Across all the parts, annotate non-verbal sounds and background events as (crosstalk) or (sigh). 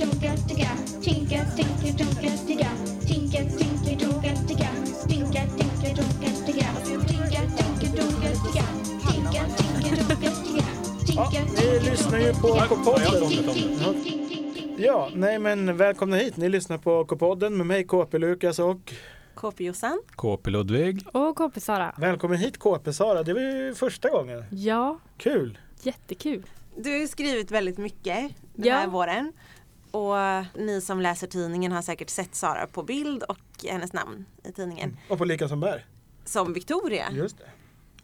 tonka, ticka. Tinka, tinka, tonka, ticka. Tinka, tinka, tonka, ticka. Tinka, tinka, tonka, ticka. Tinka, tinka, tonka, ticka. Tinka, tinka, tonka, ticka. Ja, Tinka, ni lyssnar ju på Ja, K-podden. ting, ting, ting, ting, ting, ting. Ja, nej men välkomna hit. Ni lyssnar på K-podden med mig KP Lukas och KP-Jossan. KP Ludvig. Och KP Sara. välkommen hit KP Sara. Det var ju första gången. Ja, Kul! jättekul. Du har ju skrivit väldigt mycket den Ja. här våren. Och ni som läser tidningen har säkert sett Sara på bild och hennes namn i tidningen. Och på Lika som bär. Som Victoria. Just det.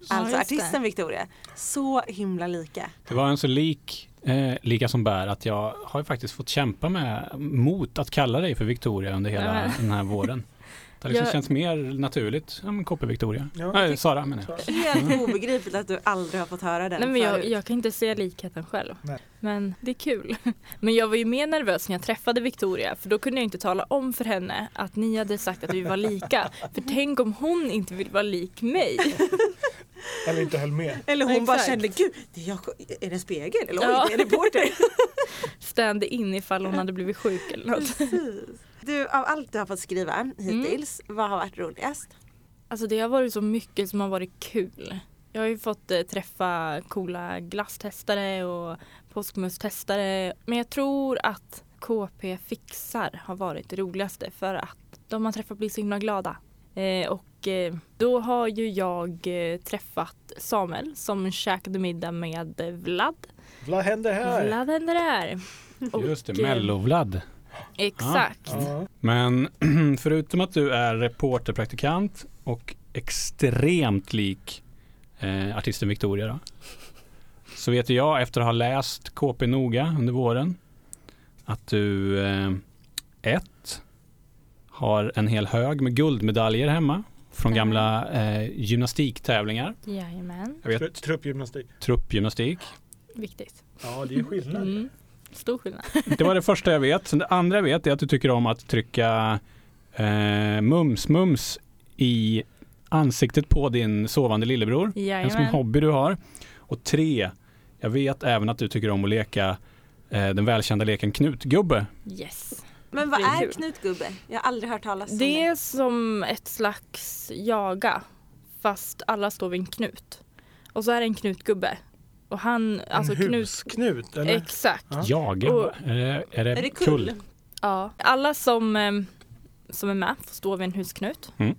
Alltså det. artisten Victoria. Så himla lika. Det var en så lik, eh, lika som bär att jag har ju faktiskt fått kämpa med mot att kalla dig för Victoria under hela Nej. den här våren. (laughs) Det har liksom Jag- känts mer naturligt. Ja men KP Victoria. Ja. Nej, Sara menar jag. Helt obegripligt att du aldrig har fått höra den Nej, men jag, jag kan inte se likheten själv. Nej. Men det är kul. (laughs) Men jag var ju mer nervös när jag träffade Victoria för då kunde jag inte tala om för henne att ni hade sagt att vi var lika. (laughs) För tänk om hon inte vill vara lik mig. (laughs) Eller inte höll med. Eller hon bara Exakt. kände, gud, det är, jag, är det en spegel? Eller oj, Ja. det är en reporter. Stand in ifall hon hade blivit sjuk eller något. Precis. Du, av allt du har fått skriva hittills, Mm. vad har varit roligast? Alltså det har varit så mycket som har varit kul. Jag har ju fått eh, träffa coola glasstestare och påskmusstestare. Men jag tror att KP Fixar har varit det roligaste för att de man träffar blir så himla glada. Eh, och eh, då har ju jag eh, träffat Samuel som käkade middag med Vlad. Vad händer här? Vlad händer där. Och, Just det, eh, Mellovlad. Exakt. Ja. Men (clears throat) förutom att du är reporterpraktikant och extremt lik eh, artisten Victoria då, så vet jag efter att ha läst KP noga under våren att du eh, ett har en hel hög med guldmedaljer hemma från gamla eh, gymnastiktävlingar. Jajamän, Jag vet Tru- Truppgymnastik. truppgymnastik. viktigt. Ja, det är ju skillnad. Mm. Stor skillnad. Det var det första jag vet. Sen det andra jag vet är att du tycker om att trycka eh, mums-mums i ansiktet på din sovande lillebror. En som Jajamän. hobby du har. Och tre, jag vet även att du tycker om att leka eh, den välkända leken knutgubbe. Yes. Men vad är knutgubbe? Jag har aldrig hört talas om Det det. är som ett slags jaga fast alla står vid en knut. Och så är det en knutgubbe. Och han, alltså en knut... husknut, eller? Exakt. Ja. Jaga, Och- är det, är det, Är det kull? Ja. Alla som, eh, som är med får stå vid en husknut. Mm.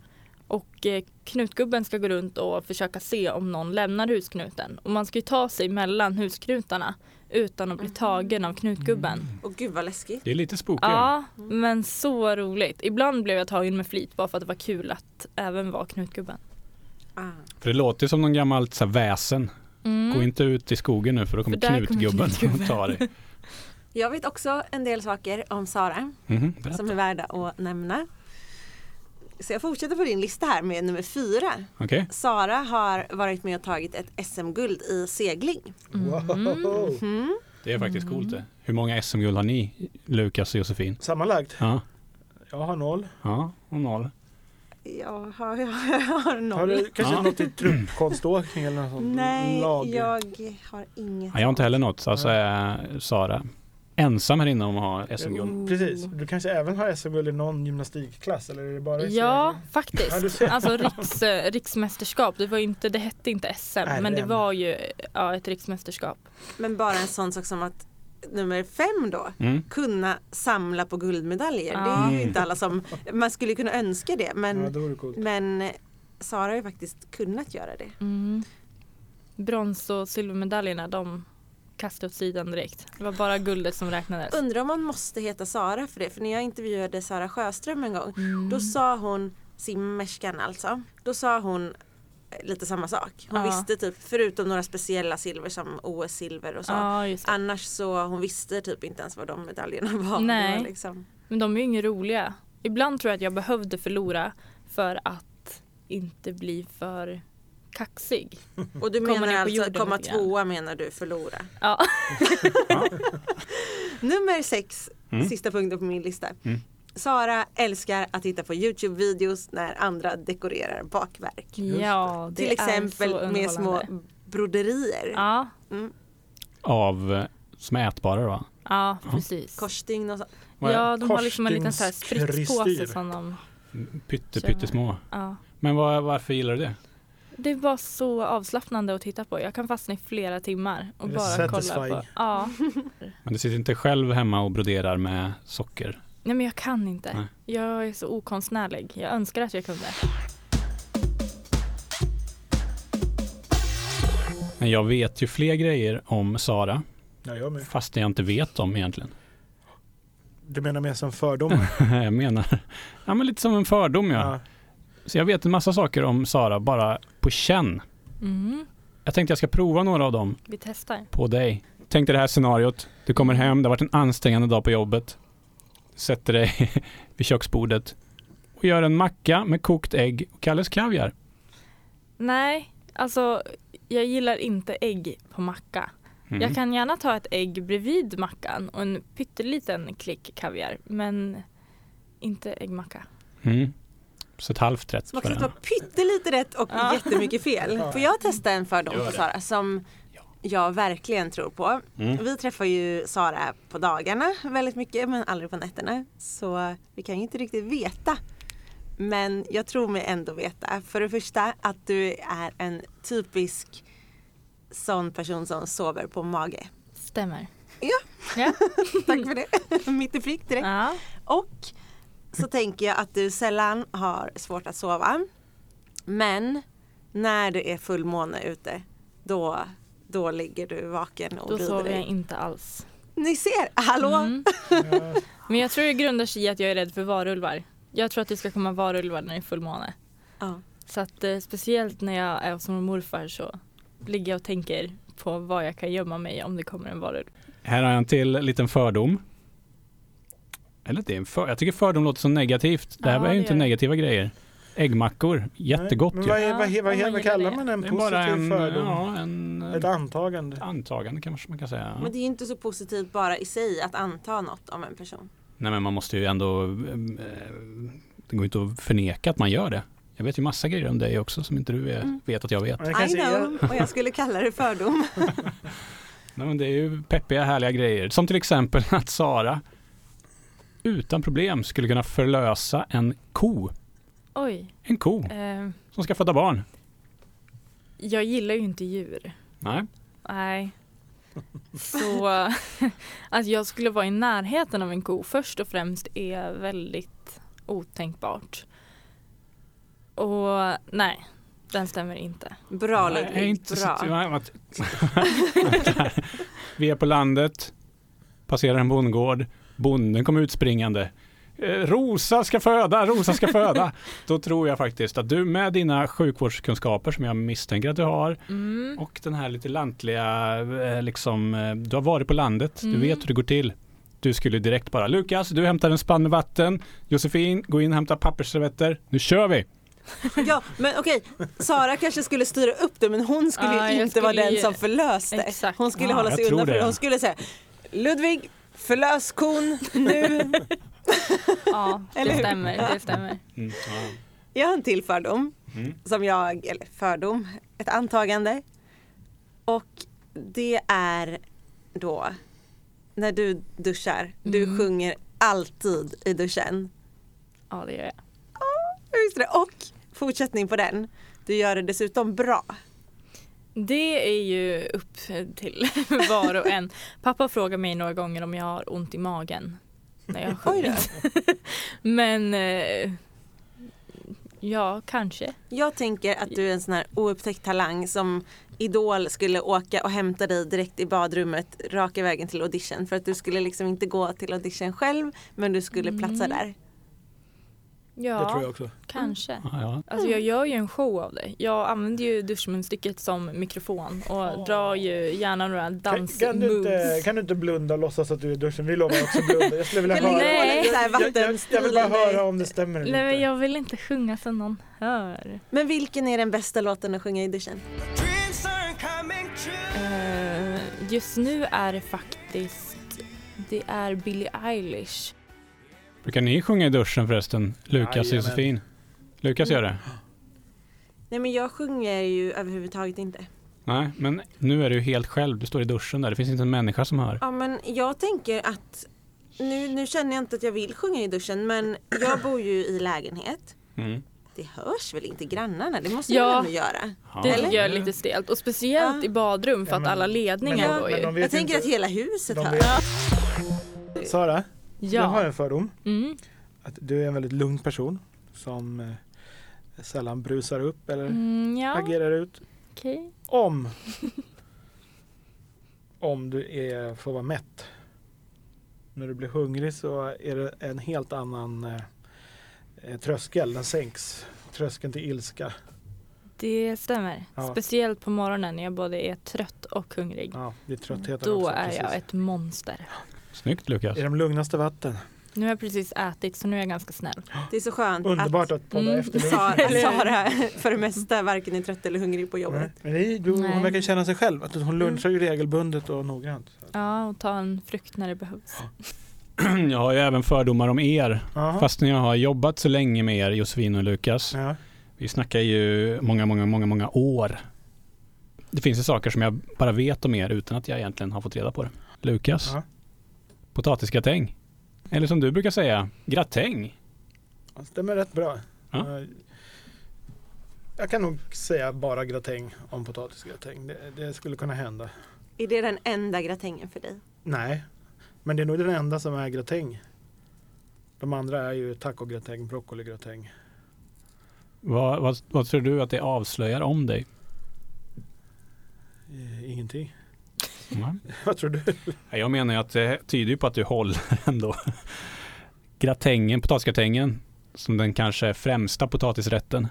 Och eh, knutgubben ska gå runt och försöka se om någon lämnar husknuten. Och man ska ju ta sig mellan husknutarna utan att bli tagen av knutgubben. Och gud vad läskigt. det är lite spooky. Ja, men så roligt. Ibland blev jag tagen med flit bara för att det var kul att även vara knutgubben. Ah. För det låter som någon gammalt så här, väsen. Mm. Gå inte ut i skogen nu för då kommer knutgubben och ta dig. (laughs) Jag vet också en del saker om Sara berätta. som är värda att nämna. Så jag fortsätter på din lista här med nummer fyra. Okej, Sara har varit med och tagit ett SM-guld i segling. Wow. Mm. det är faktiskt coolt det. Hur många SM-guld har ni, Lukas och Josefin? Sammanlagt? Ja, Jag har noll. ja och noll. (laughs) Jag har, jag har noll. Har du kanske Ja. något i truppkonståkning eller något sånt? Nej, lag? jag har inget. Ja, jag har inte heller något. Alltså är Sara ensam här inne om att ha SM-guld. Mm. Precis. Du kanske även har SM-guld i någon gymnastikklass eller är det bara i Ja? Ja, faktiskt. Alltså riks, eh, riksmästerskap, det, var ju inte, det hette inte SM Nej, men det var ju ja, ett riksmästerskap. Men bara en sån sak som att nummer fem då, Mm. kunna samla på guldmedaljer. Det är ju inte alla som, man skulle kunna önska det men, Ja, det men eh, Sara har ju faktiskt kunnat göra det. Mm. Brons och silvermedaljerna de kastade åt sidan direkt. Det var bara guldet som räknades. Undrar om man måste heta Sara för det, för när jag intervjuade Sara Sjöström en gång Mm. Då sa hon, simmerskan alltså, då sa hon lite samma sak. Hon Ja. visste typ, förutom några speciella silver som OS-silver och så. Ja. Annars så hon visste typ inte ens vad de medaljerna (laughs) var. Nej. Liksom, Men de är ju inga roliga. Ibland tror jag att jag behövde förlora för att inte bli för kaxig. (laughs) och du menar alltså jorden komma tvåa menar du förlora. Ja. (laughs) Nummer sex, Mm. sista punkten på min lista. Mm. Sara älskar att titta på Youtube-videos när andra dekorerar bakverk. ja, det Till är exempel så med små broderier. Ja, Mm. Av, eh, som är ätbara då? Ja, precis. Korsstygn och så. Ja, de har liksom en liten så här spritspåse som de... Pytte, pyttesmå. Ja. Men vad, varför gillar du det? Det var så avslappnande att titta på. Jag kan fastna i flera timmar och bara kolla på. Ja. Men du sitter inte själv hemma och broderar med socker? Nej men jag kan inte. Nej. Jag är så okonstnärlig. Jag önskar att jag kunde. Men jag vet ju fler grejer om Sara, Ja, jag med. fast jag inte vet dem egentligen. Du menar mer som fördomar? (laughs) jag menar, ja men lite som en fördom ja. ja. Så jag vet en massa saker om Sara bara på känn. Mm. Jag tänkte jag ska prova några av dem Vi testar. på dig. Tänk dig det här scenariot. Du kommer hem, det har varit en ansträngande dag på jobbet. Sätter dig (laughs) vid köksbordet och gör en macka med kokt ägg och Kalles kaviar. Nej, alltså jag gillar inte ägg på macka. Mm. Jag kan gärna ta ett ägg bredvid mackan och en pytteliten klick kaviar. Men inte äggmacka. Mm. Så ett halvt rätt. Man kan vara pyttelite rätt och Ja. jättemycket fel. Får jag testa en fördom på. Sara som. Jag verkligen tror på. Mm. Vi träffar ju Sara på dagarna väldigt mycket men aldrig på nätterna. Så vi kan ju inte riktigt veta. Men jag tror mig ändå veta. För det första att du är en typisk sån person som sover på mage. Stämmer. Ja. Ja. (laughs) Tack för det. (laughs) Mitt i prick direkt. ja. Och så tänker jag att du sällan har svårt att sova. Men när det är fullmåne ute då, då ligger du vaken och Då sover jag inte alls. Ni ser, hallå! Mm. Men jag tror det grundar sig i att jag är rädd för varulvar. Jag tror att det ska komma varulvar när det är fullmåne. Ja. Så att eh, speciellt när jag är hos mormor och morfar så ligger jag och tänker på var jag kan gömma mig om det kommer en varulv. Här har jag en till liten fördom. Eller det är en för, jag tycker fördom låter så negativt. Det här Ja, är ju inte negativa grejer. Äggmackor, jättegott ju. vad, är, vad, vad, vad, kallar man en positiv bara en, fördom? ja, en Ett antagande? antagande kanske man kan säga. Men det är ju inte så positivt bara i sig att anta något om en person. Nej men man måste ju ändå, eh, det går ju inte att förneka att man gör det. Jag vet ju massa grejer om dig också som inte du vet, Mm. vet att jag vet. I know, och jag skulle kalla det fördom. (laughs) Nej, men det är ju peppiga härliga grejer. Som till exempel att Sara utan problem skulle kunna förlösa en ko. Oj. En ko Eh, som ska föda barn. jag gillar ju inte djur. Nej. Nej. Så (laughs) att jag skulle vara i närheten av en ko först och främst är väldigt otänkbart. Och nej, den stämmer inte. Bra Nej, Ludvig, inte så- bra. nej, vad- Vi är på landet, passerar en bondgård, bonden kommer utspringande. Eh, Rosa ska föda, Rosa ska föda. (laughs) Då tror jag faktiskt att du med dina sjukvårdskunskaper som jag misstänker att du har Mm. och den här lite lantliga, eh, liksom, eh, du har varit på landet, du Mm. vet hur det går till. Du skulle direkt bara, Lukas, du hämtar en spann med vatten, Josefin, gå in och hämta pappersservetter, nu kör vi! Ja, men okej, Sara kanske skulle styra upp det men hon skulle jag inte vara den som förlöste. Exakt. Hon skulle Ja, hålla sig undan för. Hon skulle säga Ludvig, förlös kon nu. (laughs) Ja, (laughs) det stämmer. Det stämmer. Mm, ja. Jag har en till fördom Mm. som jag, eller fördom, ett antagande. Och det är då när du duschar, du Mm. sjunger alltid i duschen. Ja, det gör jag. Visst är det? Och fortsättning på den, du gör det dessutom bra. Det är ju upp till (laughs) var och en. Pappa frågar mig några gånger om jag har ont i magen. När jag (laughs) sjungit. Men eh, ja, kanske. Jag tänker att du är en sån här oupptäckt talang som Idol skulle åka och hämta dig direkt i badrummet raka vägen till audition för att du skulle liksom inte gå till audition själv men du skulle platsa Mm. där. Ja, Det tror jag också. kanske. Ja, ja. Alltså jag gör ju en show av det. Jag använder ju duschmunstycket som mikrofon och drar ju gärna några Kan, kan, du inte, dansmoves. kan du inte blunda och låtsas att du är i duschen? Vi lovar också blunda. Jag skulle vilja höra. Nej. Jag, jag, jag vill bara höra om det stämmer eller Nej inte. jag vill inte sjunga så någon hör. Men vilken är den bästa låten att sjunga i duschen? Eh, just nu är det faktiskt, det är Billie Eilish. Brukar ni sjunga i duschen förresten? Lukas och. Josefin? Lukas gör det? Nej men jag sjunger ju överhuvudtaget inte. Nej, men nu är du helt själv. Du står i duschen där. Det finns inte en människa som hör. Ja men jag tänker att nu, nu känner jag inte att jag vill sjunga i duschen men jag bor ju i lägenhet. Mm. Det hörs väl inte grannarna? Det måste Ja. väl ändå göra? Ja. Det Eller? är lite stelt. Och speciellt Ja. i badrum för Ja, att men- alla ledningar men- går ju. Jag tänker inte- att hela huset hör. vet- Sara, jag har Ja. en fördom. Mm. Att du är en väldigt lugn person som eh, sällan brusar upp eller Mm, ja, agerar ut. okej. Om (laughs) om du är, får vara mätt. När du blir hungrig så är det en helt annan eh, eh, tröskel. Den sänks. Tröskeln till ilska. Det stämmer. Ja. Speciellt på morgonen när jag både är trött och hungrig. Ja, det är tröttheten Då också. är precis. jag ett monster. Snyggt Lukas. I de lugnaste vatten. Nu har jag precis ätit så nu är jag ganska snäll. Det är så skönt Underbart att podda Mm. efter att. Sara, Sara (laughs) för det mesta varken är trött eller hungrig på Nej, jobbet. Men det är, du, hon Nej. verkar känna sig själv. Att hon lunchar ju regelbundet och noggrant. Ja, och ta en frukt när det behövs. (clears throat) Jag har ju även fördomar om er. Jaha. Fastän jag har jobbat så länge med er, Josefin och Lukas. Ja. Vi snackar ju många, många, många, många år. Det finns ju saker som jag bara vet om er utan att jag egentligen har fått reda på det. Lukas, Ja. Potatisgratäng. Eller som du brukar säga, gratäng. Det stämmer rätt bra. Ja. Jag kan nog säga bara gratäng om potatisgratäng. Det, det skulle kunna hända. Är det den enda gratängen för dig? Nej, men det är nog den enda som är gratäng. De andra är ju tacogratäng, broccoligratäng. Vad, vad, vad tror du att det avslöjar om dig? Eh, Ingenting. Ja. (laughs) Vad tror du? Jag menar ju att det tyder ju på att du håller (laughs) ändå. Gratängen, potatisgratängen, som den kanske främsta potatisrätten.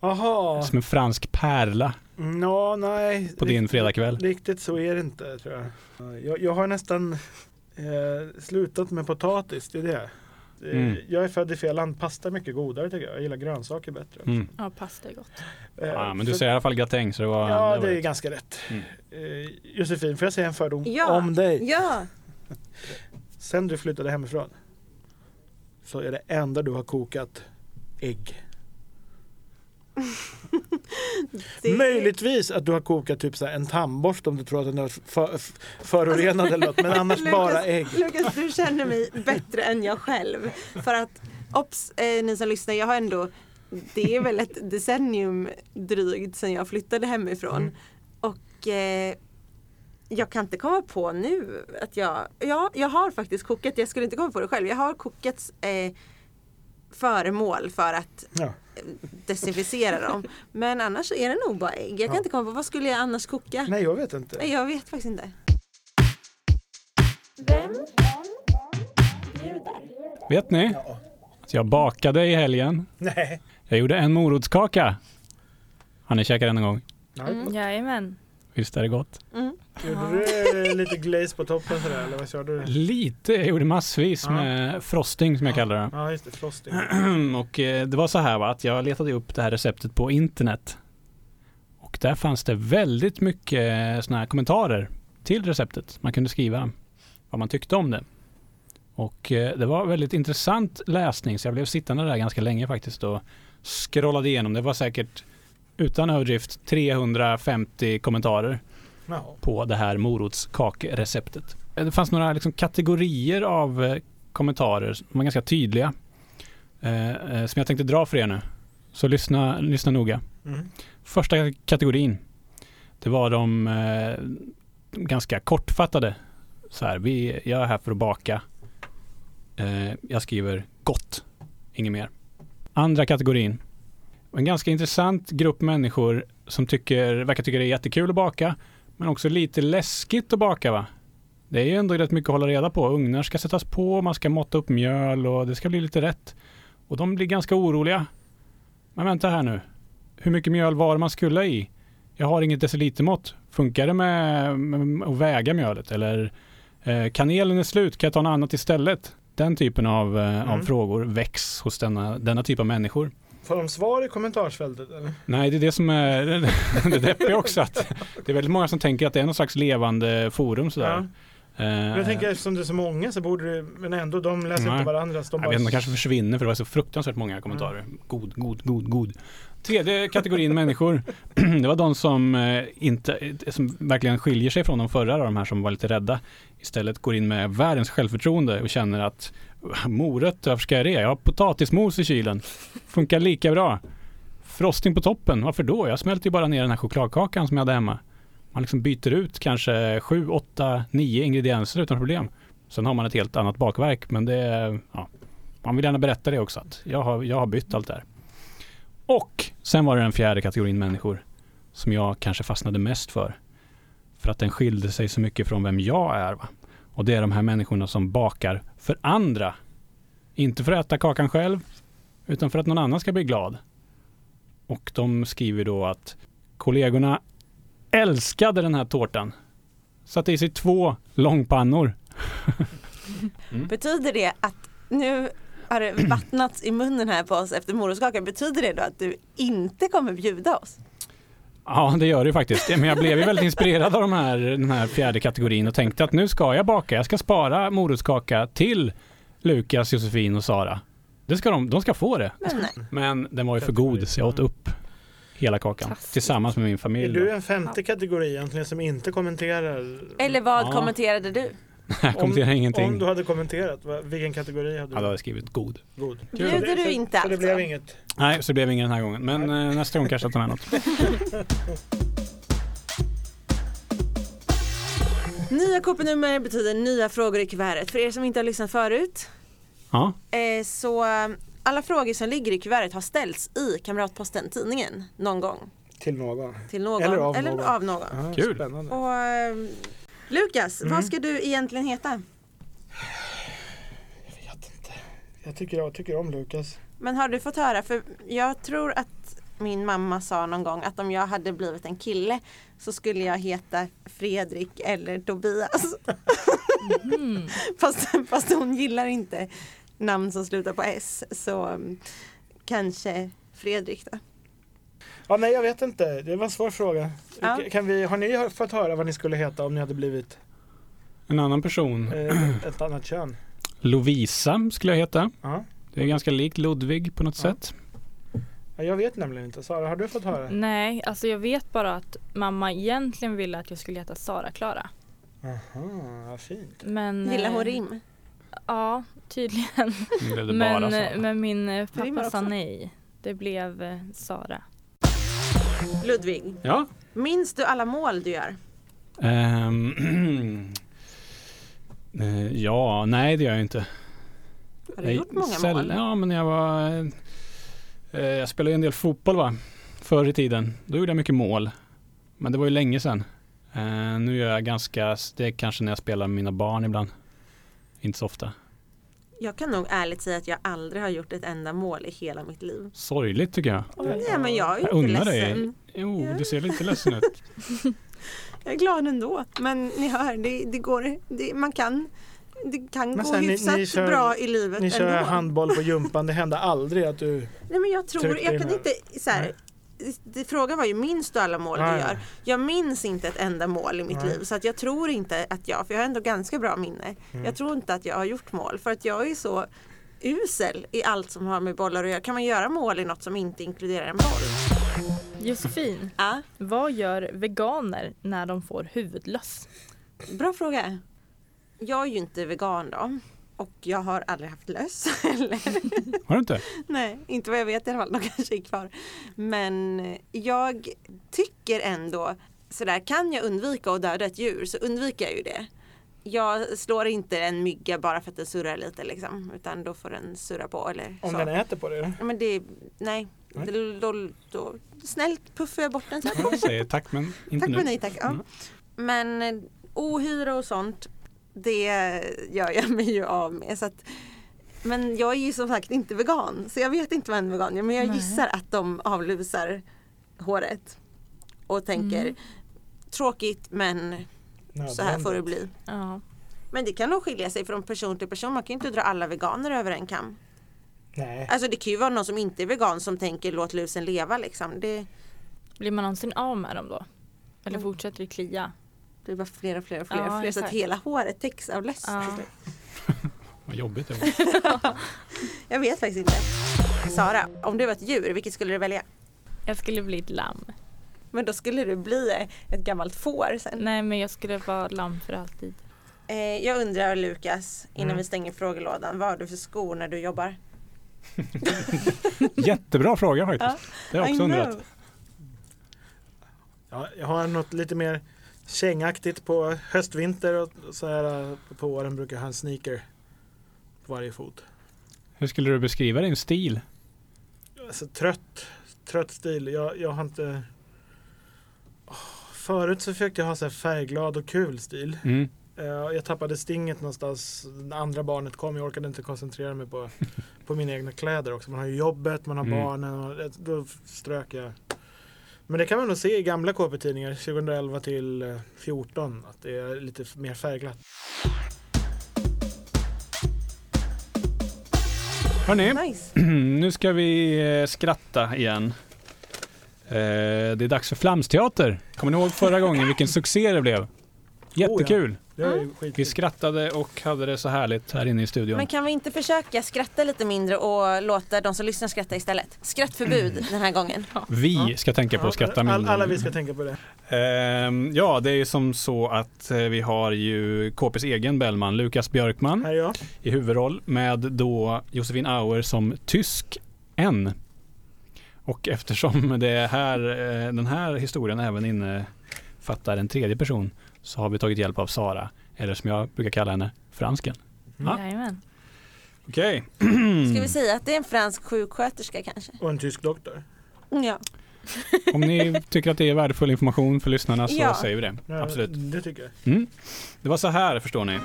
Jaha, Som en fransk pärla nå, nej. på din fredagkväll. Riktigt så är det inte tror jag. Jag, jag har nästan eh, slutat med potatis, det är det. Eh, Mm. Jag är född i fel land, pasta är mycket godare tycker jag. Jag gillar grönsaker bättre. Mm. Ja, pasta är gott. Eh, Ja, men du så- säger i alla fall gratäng så det var... Ja, det var det är rätt. ganska rätt. Mm. Eh, Josefin, får jag säga en fördom Ja. om dig? Ja! (laughs) Sen du flyttade hemifrån så är det enda du har kokat ägg. (laughs) (laughs) Det- Möjligtvis att du har kokat typ så en tandborste om du tror att den är för, förorenad eller något, men (laughs) annars Lukas- bara ägg. Lukas, du känner mig bättre än jag själv. För att, obs, eh, ni som lyssnar, jag har ändå, det är väl ett decennium drygt sedan jag flyttade hemifrån. Mm. Och eh, jag kan inte komma på nu att jag, ja, jag har faktiskt kokat, jag skulle inte komma på det själv, jag har kokat eh, föremål för att Ja. desinficera dem. Men annars så är det nog bara ägg. Jag kan Ja. inte komma på, vad skulle jag annars koka? Nej, jag vet inte. Nej, Jag vet faktiskt inte. Vem bjuder? Vet ni? Ja. Att jag bakade i helgen. Nej. Jag gjorde en morotskaka. Har ni käkat den någon gång? Nej. Mm, jajamän. Visst är det gott? Mm. Gjorde du lite glaze på toppen sådär eller vad körde du? Lite, jag gjorde massvis Ja. med frosting som jag kallar det. Ja, just det. Frosting. (clears throat) Och eh, det var så här va, att jag letade upp det här receptet på internet. Och där fanns det väldigt mycket såna här kommentarer till receptet. Man kunde skriva vad man tyckte om det. Och eh, det var väldigt intressant läsning så jag blev sittande där ganska länge faktiskt och scrollade igenom. Det var säkert utan överdrift 350 kommentarer Jaha. på det här morotskakereceptet. Det fanns några liksom kategorier av eh, kommentarer som var ganska tydliga. Eh, eh, som jag tänkte dra för er nu. Så lyssna, lyssna noga. Mm. Första kategorin. Det var de eh, ganska kortfattade. Så här, vi, jag är här för att baka. Eh, jag skriver gott. Inget mer. Andra kategorin. En ganska intressant grupp människor som tycker, verkar tycka det är jättekul att baka. Men också lite läskigt att baka va? Det är ju ändå rätt mycket att hålla reda på. Ugnar ska sättas på, man ska måtta upp mjöl och det ska bli lite rätt. Och de blir ganska oroliga. Men vänta här nu. Hur mycket mjöl var man skulle i? Jag har inget decilitermått. Funkar det med, med att väga mjölet? Eller eh, kanelen är slut, kan jag ta något annat istället? Den typen av, eh, av Mm. frågor väcks hos denna, denna typ av människor. Får de svar i kommentarsfältet eller? Nej, det är det som är (laughs) det deppiga också. Att det är väldigt många som tänker att det är någon slags levande forum sådär. Eh, Men jag tänker eftersom det är så många så borde det, men ändå de läser Nej. inte varandras. De jag vet, inte, de kanske försvinner för det var så fruktansvärt många kommentarer. God, god, god, god. Tredje kategorin människor, (clears throat) det var de som eh, inte, eh, som verkligen skiljer sig från de förra, de här som var lite rädda. Istället går in med världens självförtroende och känner att morötter, varför ska jag det? Jag har potatismos i kylen. Funkar lika bra. Frosting på toppen, varför då? Jag smälter ju bara ner den här chokladkakan som jag hade hemma. Man liksom byter ut kanske 7, 8, 9 ingredienser utan problem. Sen har man ett helt annat bakverk men det är, ja, man vill gärna berätta det också att jag har, jag har bytt allt det här. Och sen var det den fjärde kategorin människor som jag kanske fastnade mest för. För att den skilde sig så mycket från vem jag är. Va? Och det är de här människorna som bakar för andra. Inte för att äta kakan själv, utan för att någon annan ska bli glad. Och de skriver då att kollegorna älskade den här tårtan. Satte i sig två långpannor. (laughs) Betyder det att nu har det vattnats i munnen här på oss efter morotskakan, Betyder det då att du inte kommer bjuda oss? Ja, det gör det ju faktiskt. Men jag blev ju väldigt inspirerad av de här, den här fjärde kategorin och tänkte att nu ska jag baka. Jag ska spara morotskaka till Lukas, Josefin och Sara. Det ska de, de ska få det. Men nej. Men den var ju för god så jag åt upp hela kakan Klassiskt. tillsammans med min Är familj. du då. en femte kategori egentligen som inte kommenterar? Eller vad Ja. kommenterade du? Jag kommenterar ingenting. Om du hade kommenterat, vilken kategori hade Ja, du? då hade skrivit god. God. Bjuder du inte så det alltså? blev inget. Nej, så det blev ingen den här gången. Men eh, nästa gång kanske jag tar med något. (laughs) Nya KP-nummer betyder nya frågor i kuvertet. För er som inte har lyssnat förut Ja, eh, så eh, alla frågor som ligger i kuvertet har ställts i Kamratposten, tidningen, någon gång. Till någon. Till någon. Eller av någon. av någon. Ah, Kul. Spännande. Och eh, Lukas, Mm. vad ska du egentligen heta? Jag vet inte. Jag tycker, jag tycker om Lukas. Men har du fått höra, för jag tror att min mamma sa någon gång att om jag hade blivit en kille så skulle jag heta Fredrik eller Tobias. Mm. (laughs) fast, fast hon gillar inte namn som slutar på S så um, kanske Fredrik då. Ja, nej, jag vet inte. Det var en svår fråga. Ja. Kan vi, har ni fått höra vad ni skulle heta om ni hade blivit en annan person. eh, (clears throat) ett annat kön? Lovisa skulle jag heta. Ja. Det är ganska likt Ludvig på något Ja. sätt. Ja, Jag vet nämligen inte. Sara, har du fått höra? Nej, alltså jag blev bara att mamma egentligen ville att jag skulle heta Sara-Klara. Aha, vad fint. Men, Gillar hon eh, rim? Ja, tydligen. Nu blev det Men, bara eh, så. men min eh, Rimmar pappa sa nej. Det blev eh, Sara. Ludvig, Ja. minns du alla mål du gör? Ehm, (clears throat) eh, ja, nej det gör jag inte. Har du Jag- gjort många säll- mål? Ja, men jag var... Eh, jag spelade ju en del fotboll va, förr i tiden. Då gjorde jag mycket mål. Men det var ju länge sedan. Eh, nu gör jag ganska, det är kanske när jag spelar med mina barn ibland. Inte så ofta. Jag kan nog ärligt säga att jag aldrig har gjort ett enda mål i hela mitt liv. Sorgligt tycker jag. Nej men jag är Jag inte unnar dig. ledsen. Jo, Ja. du ser lite ledsen ut. (laughs) Jag är glad ändå. Men ni hör, det, det går, det, man kan, det kan Men gå sen, ni- hyfsat ni kör- bra i livet Ni kör ändå. handboll på gympan. Det hände aldrig att du... Nej men jag tror, jag in kan här. inte så här, frågan var ju minns du alla mål du Nej. gör? Jag minns inte ett enda mål i mitt Nej. liv så att jag tror inte att jag, för jag har ändå ganska bra minne. Mm. Jag tror inte att jag har gjort mål för att jag är så usel i allt som har med bollar att göra. Kan man göra mål i något som inte inkluderar en boll? Josefin, Ja, vad gör veganer när de får huvudlöss? bra fråga. Jag är ju inte vegan då. Och jag har aldrig haft löss. (laughs) Eller? Har du inte? Nej, inte vad jag vet i alla fall. De kanske är kvar. Men jag tycker ändå sådär, kan jag undvika att döda ett djur så undviker jag ju det. Jag slår inte en mygga bara för att den surrar lite liksom. Utan då får den surra på eller Om så. den äter på det? Ja, men det, nej. Nej. Det, då, då, snällt puffar jag bort den så här. Jag säger tack men inte Tack nu. men nej tack. Ja. Mm. Men eh, ohyra och sånt, det gör jag (laughs) mig ju av med. Så att, men jag är ju som sagt inte vegan, så jag vet inte vad en vegan gör. Men jag Nej. gissar att de avlusar håret och tänker Mm. tråkigt men så här får det bli. Ja. Men det kan nog skilja sig från person till person. Man kan ju inte dra alla veganer över en kam. Nej. Alltså det kan ju vara någon som inte är vegan som tänker låt lusen leva liksom. Det, Blir man någonsin av med dem då? Eller Mm. fortsätter det klia? Det bara fler och fler och fler, Ja, fler så att hela håret täcks av löss. Ja. slut. (laughs) Vad jobbigt det var. (laughs) Jag vet faktiskt inte. Sara, om du var ett djur, vilket skulle du välja? Jag skulle bli ett lamm. Men då skulle du bli ett gammalt får sen. Nej men jag skulle vara lamm för alltid. Eh, jag undrar Lukas, innan Mm. vi stänger frågelådan, vad har du för skor när du jobbar? (laughs) Jättebra fråga faktiskt. Det har jag också undrat. Ja, jag har något lite mer kängaktigt på höstvinter och så här eh, på våren brukar jag ha en sneaker på varje fot. Hur skulle du beskriva din stil? Alltså trött, trött stil. Jag, jag har inte... Förut så försökte jag ha så här färgglad och kul stil. Mm. Eh, Jag tappade stinget någonstans när andra barnet kom. Jag orkade inte koncentrera mig på, (laughs) på mina egna kläder också. Man har ju jobbet, man har Mm. barnen. Och då strök jag. Men det kan man nog se i gamla KP-tidningar 2011 till eh, 14 att det är lite mer färgglatt. Hörni, Nice. (clears throat) nu ska vi eh, skratta igen. Eh, Det är dags för Flamsteater. Kommer ni ihåg förra gången vilken succé det blev? Jättekul! Mm. Vi skrattade och hade det så härligt här inne i studion. Men kan vi inte försöka skratta lite mindre och låta de som lyssnar skratta istället? Skrattförbud den här gången. (laughs) Vi ska tänka på att skratta mindre. alla vi ska tänka på det. Ehm, ja, det är ju som så att eh, vi har ju KPs egen Bellman, Lukas Björkman, Här är jag. i huvudroll med då Josefin Auer som tysk N. Och eftersom det här, eh, den här historien även innefattar en tredje person så har vi tagit hjälp av Sara, eller som jag brukar kalla henne, fransken. Ja. Jajamän. Okej. Ska vi säga att det är en fransk sjuksköterska kanske? Och en tysk doktor. Ja. (laughs) Om ni tycker att det är värdefull information för lyssnarna så Ja. säger vi det. Ja, Absolut. Det tycker jag. Mm. Det var så här förstår ni.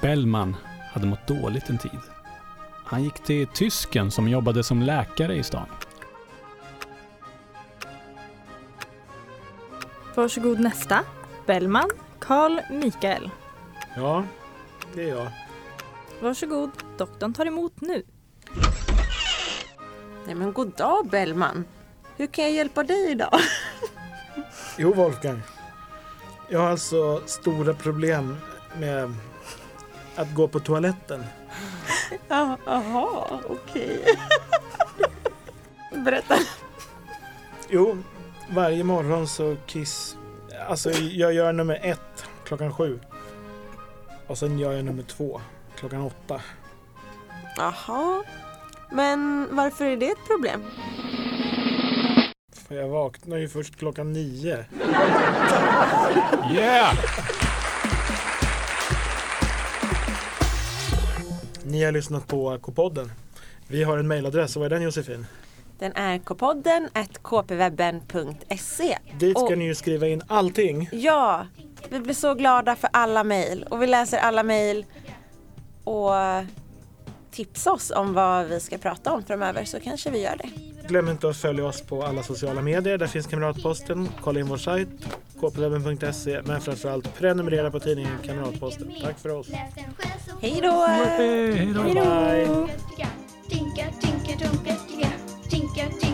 Bellman hade mått dåligt en tid. Han gick till tysken som jobbade som läkare i stan. Varsågod nästa. Bellman, Carl Mikael. Ja, det är jag. Varsågod, doktorn tar emot nu. Nej men god dag Bellman. Hur kan jag hjälpa dig idag? (laughs) Jo, Wolfgang. Jag har alltså stora problem med att gå på toaletten. (laughs) Ja, Jaha, okej. (laughs) Berätta. Jo, varje morgon så kiss... Alltså jag gör nummer ett klockan sju. Och sen gör jag nummer två klockan åtta. Jaha. Men varför är det ett problem? För jag vaknar ju först klockan nio. Yeah! Ni har lyssnat på K-podden. Vi har en mailadress, och vad är den Josefin? Den är kpodden kpwebben.se. Dit ska Och- ni ju skriva in allting. Ja, vi blir så glada för alla mejl och vi läser alla mejl och tipsa oss om vad vi ska prata om framöver så kanske vi gör det. Glöm inte att följa oss på alla sociala medier. Där finns Kamratposten. Kolla in vår sajt, kpwebben.se. Men framförallt prenumerera på tidningen Kamratposten. Tack för oss. Hej då! Hej då! Tchau.